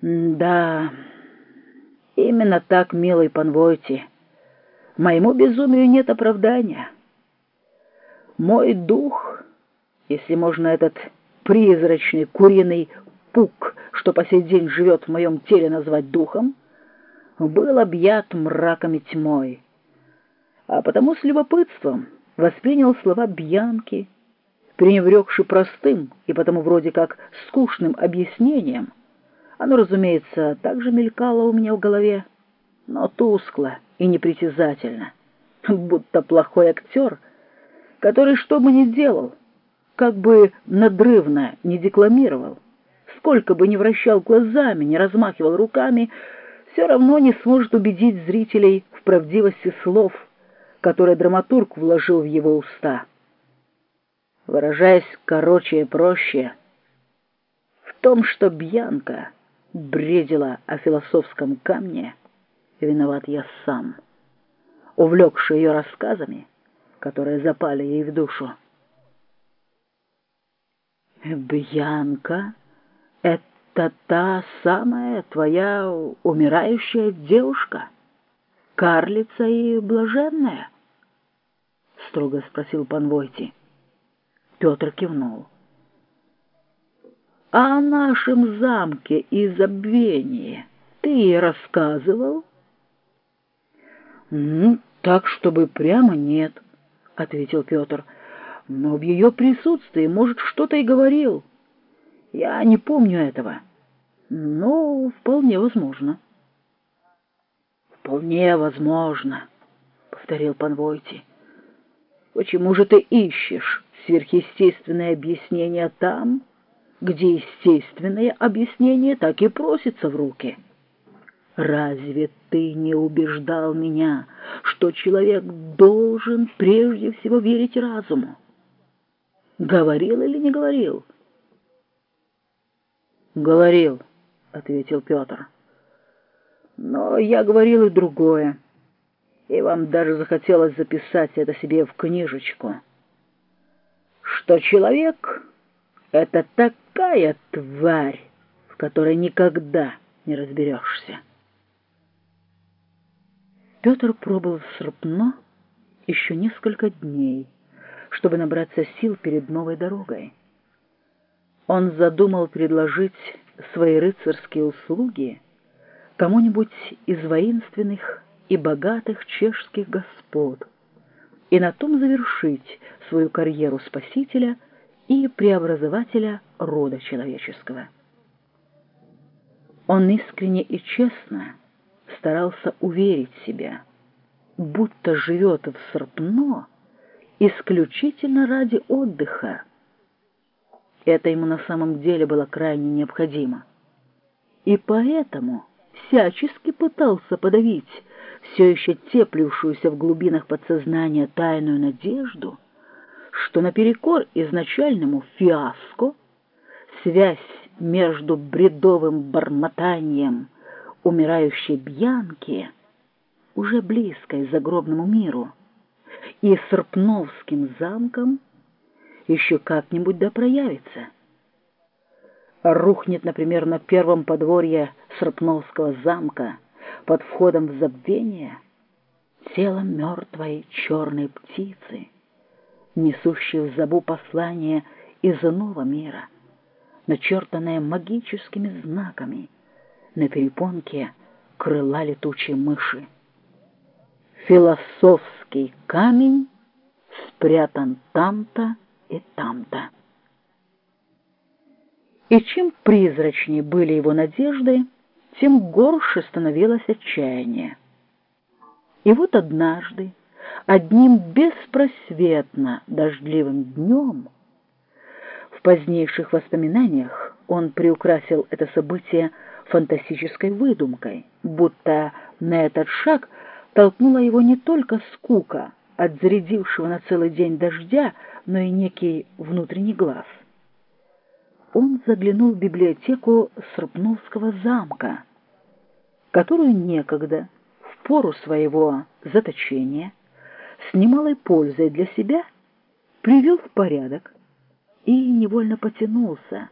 Да, именно так, милый Панвойти. Моему безумию нет оправдания. Мой дух, если можно этот призрачный куриный пук, что по сей день живет в моем теле, назвать духом, был объят мраком и тьмой, а потому с любопытством воспринял слова Бьянки, пренебрегши простым и потому вроде как скучным объяснением, оно, разумеется, также мелькало у меня в голове, но тускло и непритязательно, будто плохой актер, который что бы ни делал, как бы надрывно не декламировал, сколько бы ни вращал глазами, не размахивал руками, все равно не сможет убедить зрителей в правдивости слов, которые драматург вложил в его уста. Выражаясь короче и проще, в том, что Бьянка бредила о философском камне, виноват я сам, увлекший ее рассказами, которые запали ей в душу. «Бьянка — это та самая твоя умирающая девушка, карлица и блаженная?» — строго спросил пан Войти. Петр кивнул. «О нашем замке и забвении ты рассказывал?» «Ну, так, чтобы прямо нет», — ответил Петр. «Но в ее присутствии, может, что-то и говорил. Я не помню этого, но вполне возможно». «Вполне возможно», — повторил пан Войти. «Почему же ты ищешь сверхъестественное объяснение там, где естественное объяснение так и просится в руки?» Разве ты не убеждал меня, что человек должен прежде всего верить разуму? Говорил или не говорил? Говорил, ответил Петр. Но я говорил и другое, и вам даже захотелось записать это себе в книжечку, что человек — это такая тварь, в которой никогда не разберешься. Петр пробыл в Српно еще несколько дней, чтобы набраться сил перед новой дорогой. Он задумал предложить свои рыцарские услуги кому-нибудь из воинственных и богатых чешских господ и на том завершить свою карьеру спасителя и преобразователя рода человеческого. Он искренне и честно старался уверить себя, будто живет в Српно исключительно ради отдыха. Это ему на самом деле было крайне необходимо. И поэтому всячески пытался подавить все еще теплившуюся в глубинах подсознания тайную надежду, что наперекор изначальному фиаско связь между бредовым бормотанием умирающей Бьянки, уже близкой загробному миру, и с Рпновским замком еще как-нибудь да проявится. Рухнет, например, на первом подворье Српновского замка под входом в забвение тело мертвой черной птицы, несущей в забу послание из иного мира, начертанное магическими знаками — на перепонке крыла летучей мыши. Философский камень спрятан там-то и там-то. И чем призрачнее были его надежды, тем горше становилось отчаяние. И вот однажды, одним беспросветно дождливым днем, в позднейших воспоминаниях он приукрасил это событие фантастической выдумкой, будто на этот шаг толкнула его не только скука от зарядившего на целый день дождя, но и некий внутренний глаз. Он заглянул в библиотеку Српновского замка, которую некогда, в пору своего заточения, с немалой пользой для себя привел в порядок и невольно потянулся,